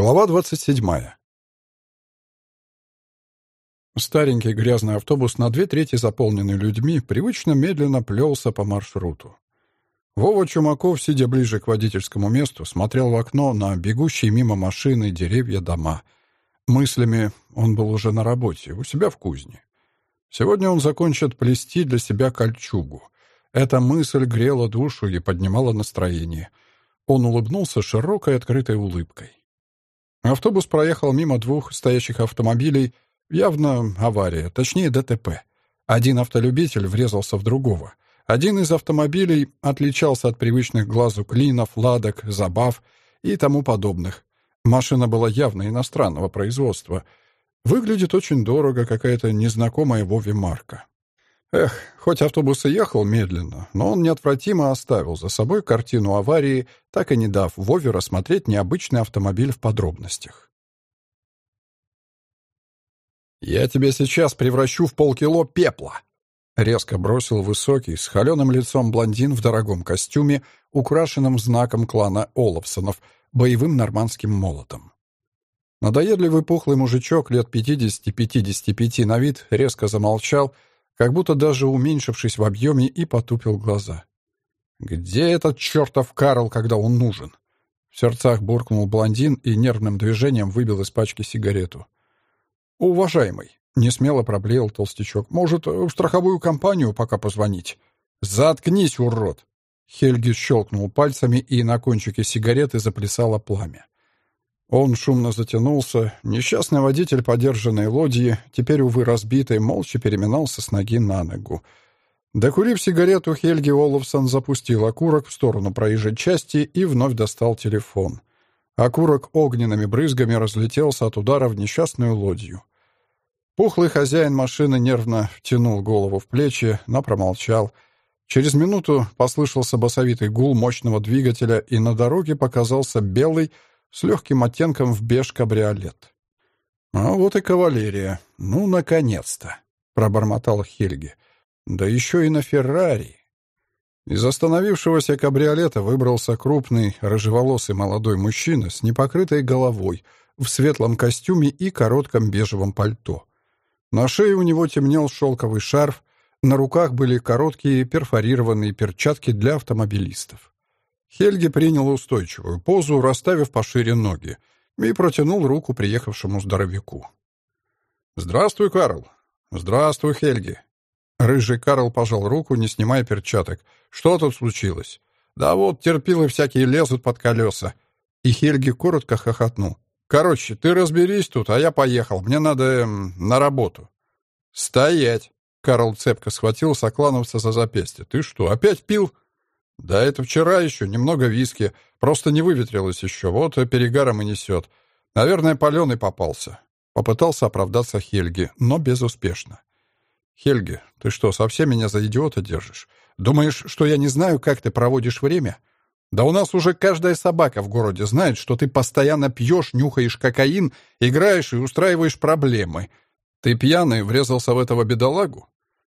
Глава 27. Старенький грязный автобус на две трети заполненный людьми привычно медленно плелся по маршруту. Вова Чумаков, сидя ближе к водительскому месту, смотрел в окно на бегущие мимо машины, деревья, дома. Мыслями он был уже на работе, у себя в кузне. Сегодня он закончит плести для себя кольчугу. Эта мысль грела душу и поднимала настроение. Он улыбнулся широкой открытой улыбкой. Автобус проехал мимо двух стоящих автомобилей. Явно авария, точнее ДТП. Один автолюбитель врезался в другого. Один из автомобилей отличался от привычных глазу клинов, ладок, забав и тому подобных. Машина была явно иностранного производства. Выглядит очень дорого, какая-то незнакомая Вове марка. Эх, хоть автобус и ехал медленно, но он неотвратимо оставил за собой картину аварии, так и не дав Вове рассмотреть необычный автомобиль в подробностях. «Я тебя сейчас превращу в полкило пепла!» Резко бросил высокий, с холеным лицом блондин в дорогом костюме, украшенном знаком клана Олафсонов, боевым нормандским молотом. Надоедливый пухлый мужичок лет 50-55 на вид резко замолчал — как будто даже уменьшившись в объеме и потупил глаза. «Где этот чертов Карл, когда он нужен?» В сердцах буркнул блондин и нервным движением выбил из пачки сигарету. «Уважаемый», — несмело проблеял толстячок, — «может, в страховую компанию пока позвонить?» «Заткнись, урод!» Хельги щелкнул пальцами, и на кончике сигареты заплясало пламя. Он шумно затянулся. Несчастный водитель подержанной лодьи, теперь, увы, разбитый, молча переминался с ноги на ногу. Докурив сигарету, Хельги Оловсон запустил окурок в сторону проезжей части и вновь достал телефон. Окурок огненными брызгами разлетелся от удара в несчастную лодью. Пухлый хозяин машины нервно втянул голову в плечи, но промолчал. Через минуту послышался басовитый гул мощного двигателя, и на дороге показался белый, с легким оттенком в беж кабриолет. «А вот и кавалерия. Ну, наконец-то!» — пробормотал Хельги. «Да еще и на Феррари!» Из остановившегося кабриолета выбрался крупный, рыжеволосый молодой мужчина с непокрытой головой, в светлом костюме и коротком бежевом пальто. На шее у него темнел шелковый шарф, на руках были короткие перфорированные перчатки для автомобилистов. Хельги принял устойчивую позу, расставив пошире ноги, и протянул руку приехавшему здоровяку. «Здравствуй, Карл!» «Здравствуй, Хельги!» Рыжий Карл пожал руку, не снимая перчаток. «Что тут случилось?» «Да вот, терпилы всякие лезут под колеса!» И Хельги коротко хохотнул. «Короче, ты разберись тут, а я поехал. Мне надо эм, на работу». «Стоять!» Карл цепко схватил соклановца за запястье. «Ты что, опять пил?» «Да это вчера еще, немного виски. Просто не выветрилось еще, вот перегаром и несет. Наверное, паленый попался». Попытался оправдаться Хельги, но безуспешно. «Хельги, ты что, совсем меня за идиота держишь? Думаешь, что я не знаю, как ты проводишь время? Да у нас уже каждая собака в городе знает, что ты постоянно пьешь, нюхаешь кокаин, играешь и устраиваешь проблемы. Ты пьяный врезался в этого бедолагу?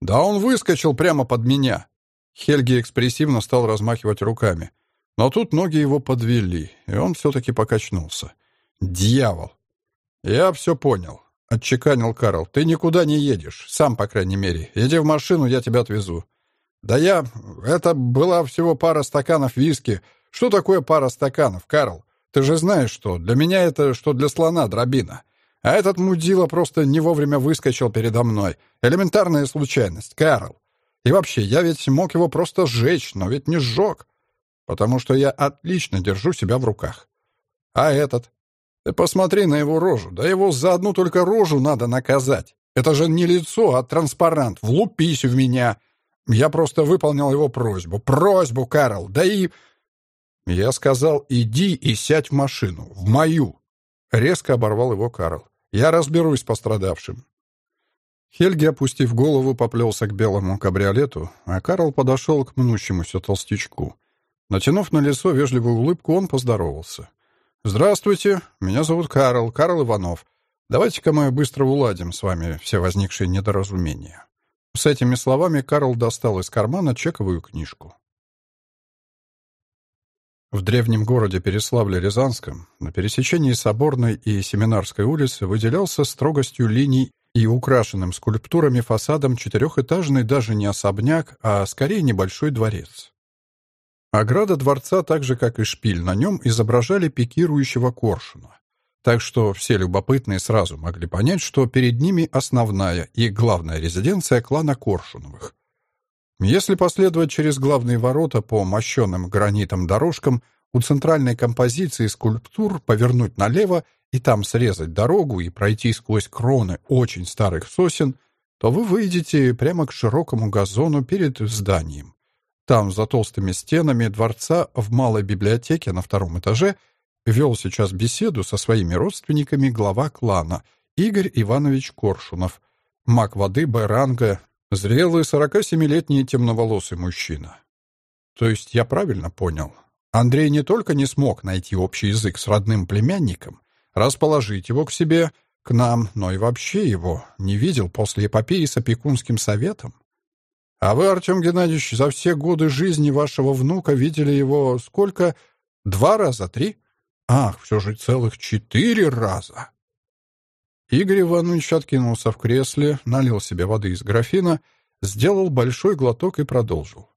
Да он выскочил прямо под меня. Хельги экспрессивно стал размахивать руками. Но тут ноги его подвели, и он все-таки покачнулся. «Дьявол!» «Я все понял», — отчеканил Карл. «Ты никуда не едешь, сам, по крайней мере. Иди в машину, я тебя отвезу». «Да я... Это была всего пара стаканов виски. Что такое пара стаканов, Карл? Ты же знаешь, что для меня это, что для слона дробина. А этот мудила просто не вовремя выскочил передо мной. Элементарная случайность, Карл. И вообще, я ведь мог его просто сжечь, но ведь не сжег. Потому что я отлично держу себя в руках. А этот? Ты посмотри на его рожу. Да его за одну только рожу надо наказать. Это же не лицо, а транспарант. Влупись в меня. Я просто выполнил его просьбу. Просьбу, Карл. Да и... Я сказал, иди и сядь в машину. В мою. Резко оборвал его Карл. Я разберусь с пострадавшим. Хельги, опустив голову, поплелся к белому кабриолету, а Карл подошел к мнущемуся толстячку. Натянув на лицо вежливую улыбку, он поздоровался. «Здравствуйте, меня зовут Карл, Карл Иванов. Давайте-ка мы быстро уладим с вами все возникшие недоразумения». С этими словами Карл достал из кармана чековую книжку. В древнем городе Переславле-Рязанском на пересечении Соборной и Семинарской улицы выделялся строгостью линий и украшенным скульптурами фасадом четырехэтажный даже не особняк, а скорее небольшой дворец. Ограда дворца, так же как и шпиль на нем, изображали пикирующего коршуна. Так что все любопытные сразу могли понять, что перед ними основная и главная резиденция клана Коршуновых. Если последовать через главные ворота по мощенным гранитом дорожкам, у центральной композиции скульптур повернуть налево и там срезать дорогу и пройти сквозь кроны очень старых сосен, то вы выйдете прямо к широкому газону перед зданием. Там, за толстыми стенами дворца, в малой библиотеке на втором этаже, вел сейчас беседу со своими родственниками глава клана Игорь Иванович Коршунов, маг воды Б-ранга, Зрелый, 47-летний темноволосый мужчина. То есть я правильно понял? Андрей не только не смог найти общий язык с родным племянником, расположить его к себе, к нам, но и вообще его не видел после эпопеи с опекунским советом. А вы, Артем Геннадьевич, за все годы жизни вашего внука видели его сколько? Два раза, три? Ах, все же целых четыре раза. Игорь Иванович откинулся в кресле, налил себе воды из графина, сделал большой глоток и продолжил.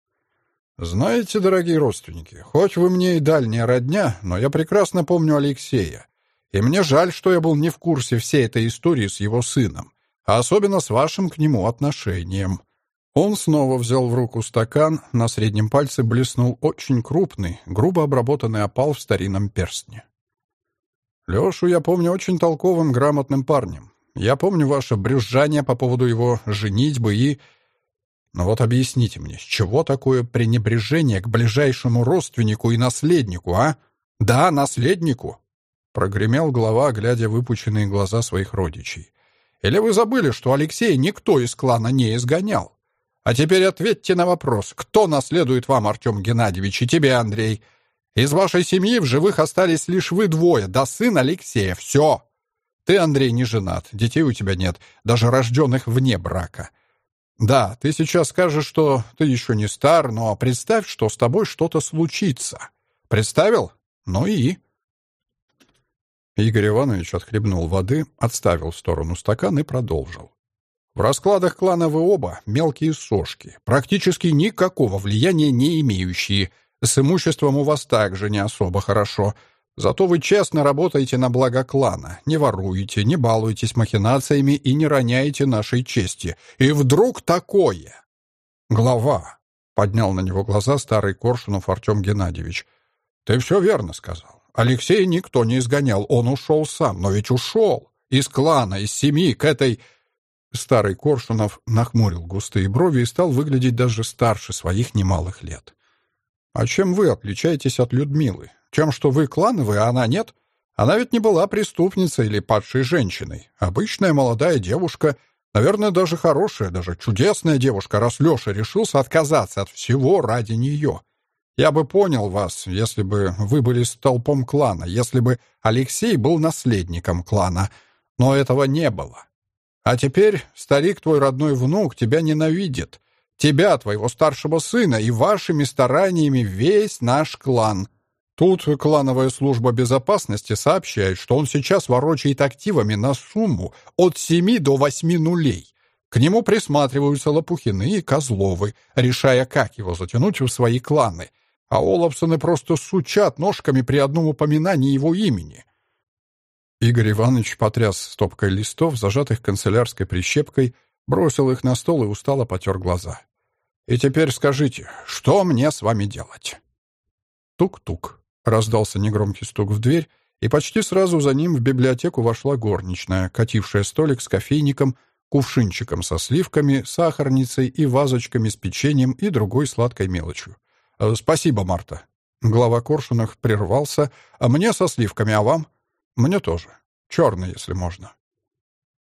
«Знаете, дорогие родственники, хоть вы мне и дальняя родня, но я прекрасно помню Алексея. И мне жаль, что я был не в курсе всей этой истории с его сыном, а особенно с вашим к нему отношением». Он снова взял в руку стакан, на среднем пальце блеснул очень крупный, грубо обработанный опал в старинном перстне. Лешу я помню очень толковым, грамотным парнем. Я помню ваше брюзжание по поводу его женитьбы и... Но вот объясните мне, с чего такое пренебрежение к ближайшему родственнику и наследнику, а? Да, наследнику!» Прогремел глава, глядя выпученные глаза своих родичей. «Или вы забыли, что Алексея никто из клана не изгонял? А теперь ответьте на вопрос, кто наследует вам, Артем Геннадьевич, и тебе, Андрей? Из вашей семьи в живых остались лишь вы двое, да сын Алексея. Все. Ты, Андрей, не женат, детей у тебя нет, даже рожденных вне брака. Да, ты сейчас скажешь, что ты еще не стар, но представь, что с тобой что-то случится. Представил? Ну и... Игорь Иванович отхлебнул воды, отставил в сторону стакан и продолжил. В раскладах клана вы оба мелкие сошки, практически никакого влияния не имеющие – с имуществом у вас также не особо хорошо. Зато вы честно работаете на благо клана, не воруете, не балуетесь махинациями и не роняете нашей чести. И вдруг такое! Глава, — поднял на него глаза старый Коршунов Артем Геннадьевич. Ты все верно сказал. Алексея никто не изгонял, он ушел сам, но ведь ушел. Из клана, из семьи, к этой... Старый Коршунов нахмурил густые брови и стал выглядеть даже старше своих немалых лет. «А чем вы отличаетесь от Людмилы? Тем, что вы клановые, а она нет? Она ведь не была преступницей или падшей женщиной. Обычная молодая девушка, наверное, даже хорошая, даже чудесная девушка, раз Леша решился отказаться от всего ради нее. Я бы понял вас, если бы вы были столпом клана, если бы Алексей был наследником клана, но этого не было. А теперь старик твой родной внук тебя ненавидит, Тебя, твоего старшего сына и вашими стараниями весь наш клан. Тут клановая служба безопасности сообщает, что он сейчас ворочает активами на сумму от семи до восьми нулей. К нему присматриваются Лопухины и Козловы, решая, как его затянуть в свои кланы. А Олафсоны просто сучат ножками при одном упоминании его имени. Игорь Иванович потряс стопкой листов, зажатых канцелярской прищепкой, бросил их на стол и устало потер глаза. «И теперь скажите, что мне с вами делать?» Тук-тук. Раздался негромкий стук в дверь, и почти сразу за ним в библиотеку вошла горничная, катившая столик с кофейником, кувшинчиком со сливками, сахарницей и вазочками с печеньем и другой сладкой мелочью. «Э, «Спасибо, Марта». Глава Коршунах прервался. «А мне со сливками, а вам?» «Мне тоже. Черный, если можно».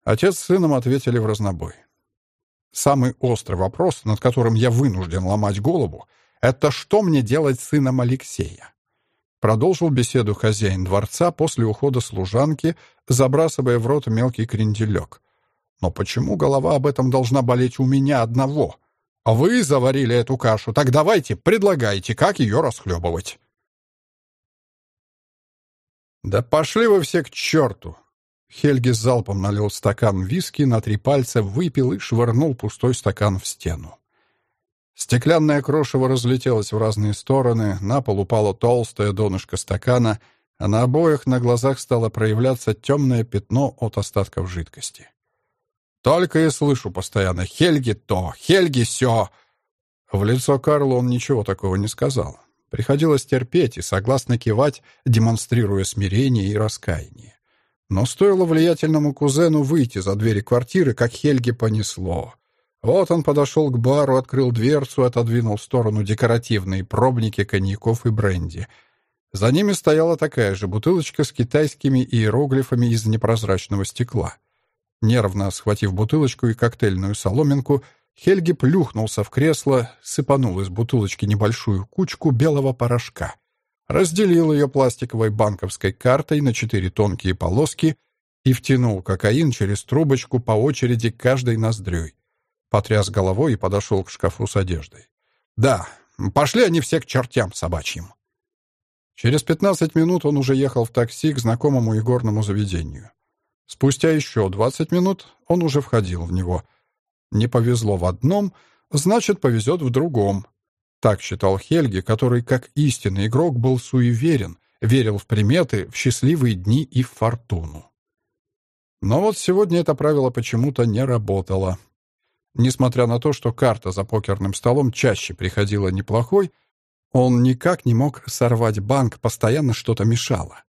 Отец с сыном ответили в разнобой. Самый острый вопрос, над которым я вынужден ломать голову, это что мне делать с сыном Алексея? Продолжил беседу хозяин дворца после ухода служанки, забрасывая в рот мелкий кренделек. Но почему голова об этом должна болеть у меня одного? Вы заварили эту кашу, так давайте, предлагайте, как ее расхлебывать. «Да пошли вы все к черту!» Хельги залпом налил стакан виски, на три пальца выпил и швырнул пустой стакан в стену. Стеклянное крошево разлетелось в разные стороны, на пол упало толстое донышко стакана, а на обоих на глазах стало проявляться темное пятно от остатков жидкости. Только и слышу постоянно «Хельги то! Хельги сё!» В лицо Карла он ничего такого не сказал. Приходилось терпеть и согласно кивать, демонстрируя смирение и раскаяние. Но стоило влиятельному кузену выйти за двери квартиры, как Хельги понесло. Вот он подошел к бару, открыл дверцу, отодвинул в сторону декоративные пробники коньяков и бренди. За ними стояла такая же бутылочка с китайскими иероглифами из непрозрачного стекла. Нервно схватив бутылочку и коктейльную соломинку, Хельги плюхнулся в кресло, сыпанул из бутылочки небольшую кучку белого порошка — разделил ее пластиковой банковской картой на четыре тонкие полоски и втянул кокаин через трубочку по очереди каждой ноздрёй. Потряс головой и подошел к шкафу с одеждой. «Да, пошли они все к чертям собачьим». Через пятнадцать минут он уже ехал в такси к знакомому игорному заведению. Спустя еще двадцать минут он уже входил в него. Не повезло в одном, значит, повезет в другом. Так считал Хельги, который, как истинный игрок, был суеверен, верил в приметы, в счастливые дни и в фортуну. Но вот сегодня это правило почему-то не работало. Несмотря на то, что карта за покерным столом чаще приходила неплохой, он никак не мог сорвать банк, постоянно что-то мешало.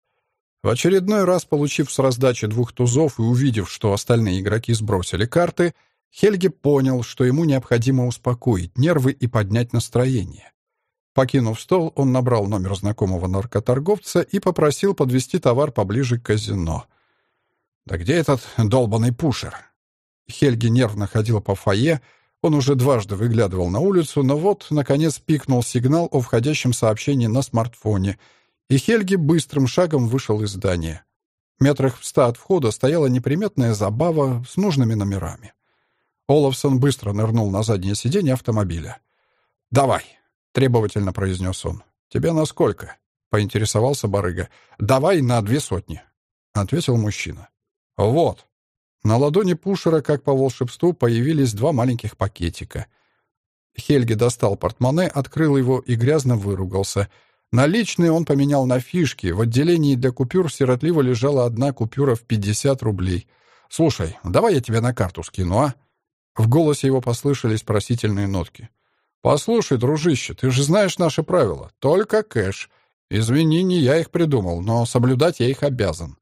В очередной раз, получив с раздачи двух тузов и увидев, что остальные игроки сбросили карты, Хельги понял, что ему необходимо успокоить нервы и поднять настроение. Покинув стол, он набрал номер знакомого наркоторговца и попросил подвести товар поближе к казино. «Да где этот долбанный пушер?» Хельги нервно ходил по фойе, он уже дважды выглядывал на улицу, но вот, наконец, пикнул сигнал о входящем сообщении на смартфоне, и Хельги быстрым шагом вышел из здания. Метрах в ста от входа стояла неприметная забава с нужными номерами. Олафсон быстро нырнул на заднее сиденье автомобиля. «Давай!» — требовательно произнес он. «Тебе на сколько?» — поинтересовался барыга. «Давай на две сотни», — ответил мужчина. «Вот». На ладони Пушера, как по волшебству, появились два маленьких пакетика. Хельги достал портмоне, открыл его и грязно выругался. Наличные он поменял на фишки. В отделении для купюр сиротливо лежала одна купюра в 50 рублей. «Слушай, давай я тебе на карту скину, а?» В голосе его послышались просительные нотки. «Послушай, дружище, ты же знаешь наши правила. Только кэш. Извини, не я их придумал, но соблюдать я их обязан».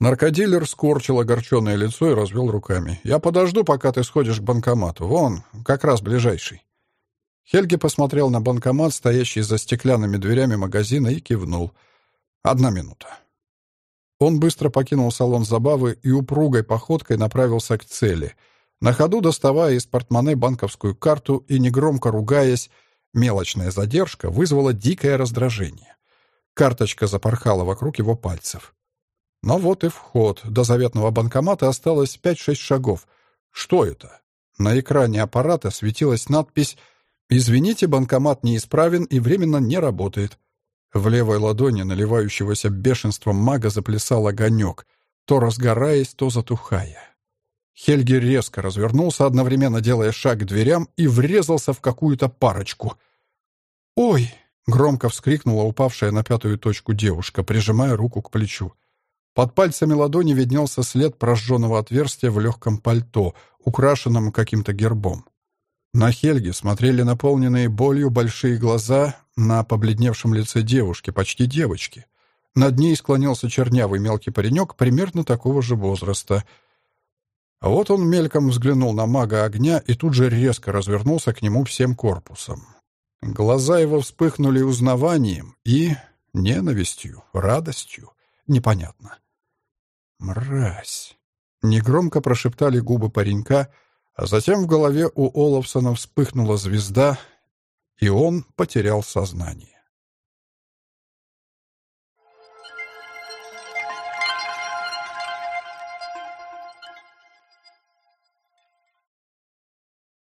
Наркодилер скорчил огорченное лицо и развел руками. «Я подожду, пока ты сходишь к банкомату. Вон, как раз ближайший». Хельги посмотрел на банкомат, стоящий за стеклянными дверями магазина, и кивнул. «Одна минута». Он быстро покинул салон забавы и упругой походкой направился к цели — на ходу доставая из портмоне банковскую карту и негромко ругаясь, мелочная задержка вызвала дикое раздражение. Карточка запорхала вокруг его пальцев. Но вот и вход. До заветного банкомата осталось 5-6 шагов. Что это? На экране аппарата светилась надпись «Извините, банкомат неисправен и временно не работает». В левой ладони наливающегося бешенством мага заплясал огонек, то разгораясь, то затухая. Хельги резко развернулся, одновременно делая шаг к дверям, и врезался в какую-то парочку. «Ой!» — громко вскрикнула упавшая на пятую точку девушка, прижимая руку к плечу. Под пальцами ладони виднелся след прожженного отверстия в легком пальто, украшенном каким-то гербом. На Хельге смотрели наполненные болью большие глаза на побледневшем лице девушки, почти девочки. Над ней склонился чернявый мелкий паренек примерно такого же возраста — а вот он мельком взглянул на мага огня и тут же резко развернулся к нему всем корпусом. Глаза его вспыхнули узнаванием и ненавистью, радостью. Непонятно. «Мразь!» — негромко прошептали губы паренька, а затем в голове у Олафсона вспыхнула звезда, и он потерял сознание.